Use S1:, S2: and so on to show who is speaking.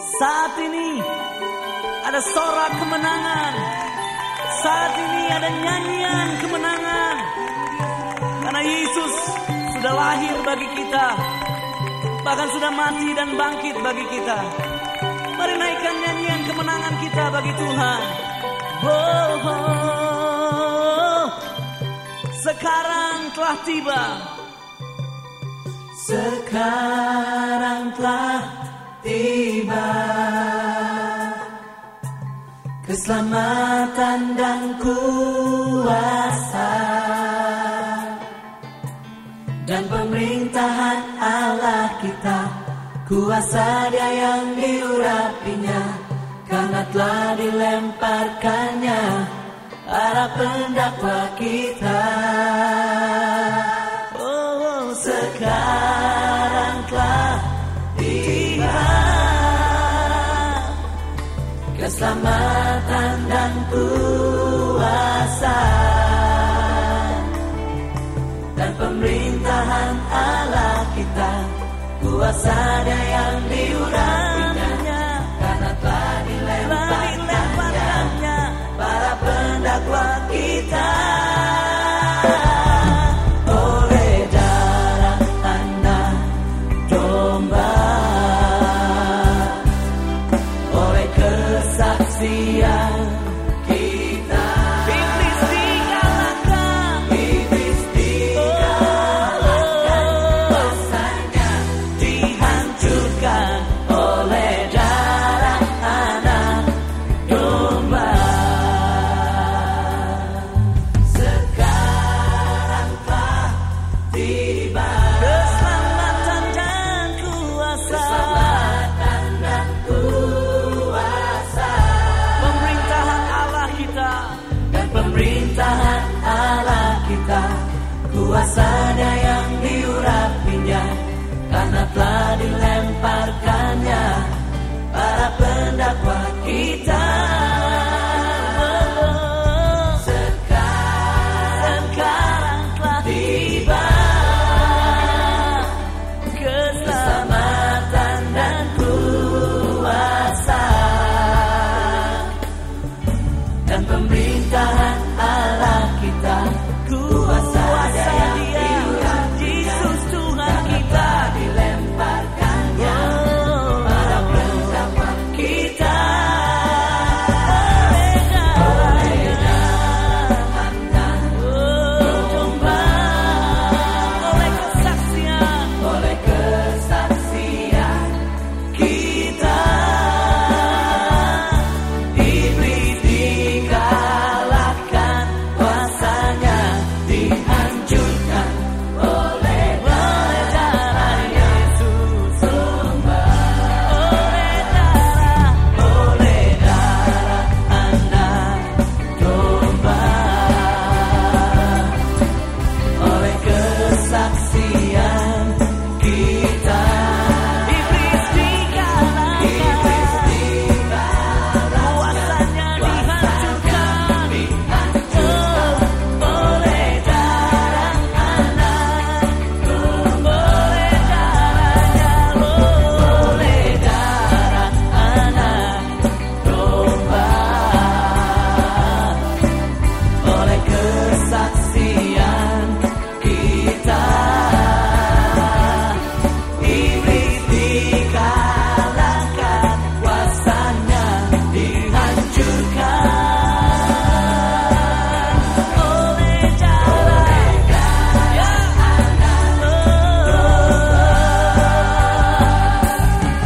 S1: Saat ini ada sorak kemenangan. Saat ini ada nyanyian kemenangan. Karena Yesus sudah lahir bagi kita. Bahkan sudah mati dan bangkit bagi kita. Mari naikkan nyanyian kemenangan kita bagi Tuhan. Oh, oh, sekarang telah tiba. Sekarang telah tiba keselamatan dan kuasa. Dan pemerintahan Allah kita. Kuasa dia yang diurapinya. Karena telah dilemparkannya. Para pendakwa kita. Oh sekarang telah tiba keselamatan dan kuasa. Dan pemerintahan Allah kita kuasa dia vazia. Kita. Kuasa